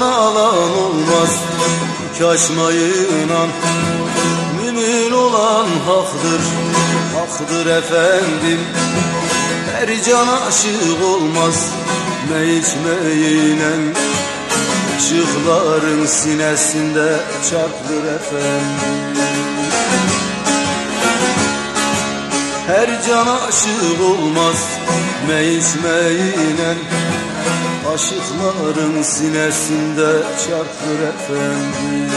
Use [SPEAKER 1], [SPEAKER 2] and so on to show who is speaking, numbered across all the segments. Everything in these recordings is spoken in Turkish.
[SPEAKER 1] cana alan olmaz. Kaçmayınan mümin olan haktır. Haktır efendim. Her can aşık olmaz. Ne içmeyle Işıkların sinesinde çarptır efendim. Her can aşık olmaz. Meyismeyle Aşıkların sinesinde çarptır efendim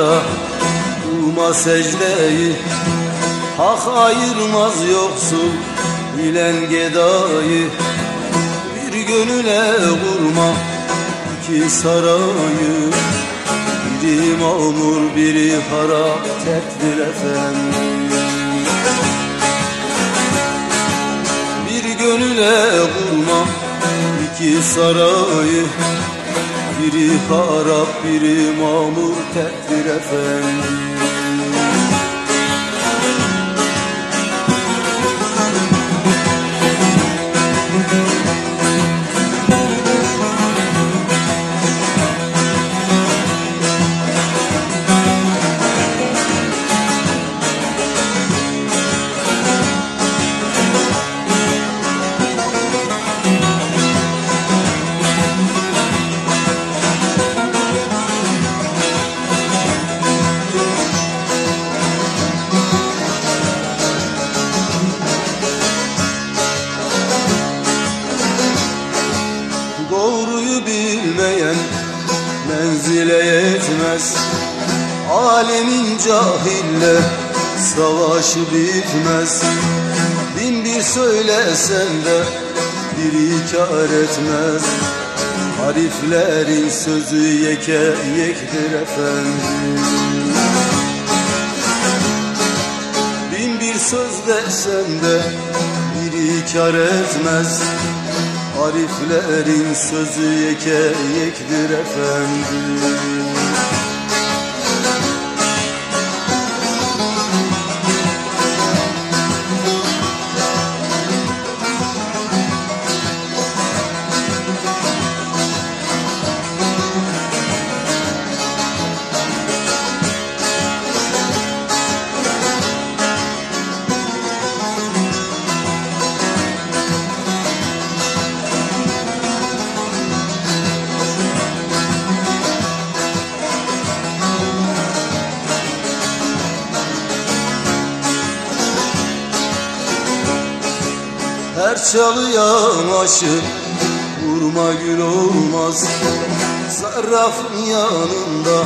[SPEAKER 1] duvara Durma secdeyi. Hak ayırmaz yoksul Bilen gedayı. Bir gönüle vurma iki sarayı. Biri mamur biri harap terttir efendim Bir gönüle vurma iki sarayı biri harap biri mamur tekdir efendim menzile yetmez Alemin cahille savaşı bitmez. Bin bir söylesen de biri kar etmez. Hariflerin sözü yeke yektir efendim. Bin bir söz desen de biri kar etmez Ariflerin sözü yeke yektir efendim Her çalıya aşık vurma gül olmaz. Zarrafın yanında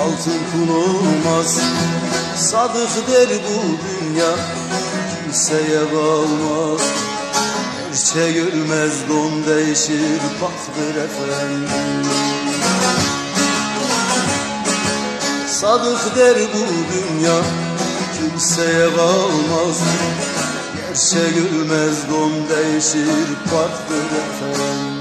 [SPEAKER 1] altın kul olmaz. Sadık der bu dünya kimseye kalmaz Gerçe gülmez don değişir baktır efendim. Sadık der bu dünya kimseye kalmaz Gerçe gülmez don değişir farklıdır efendim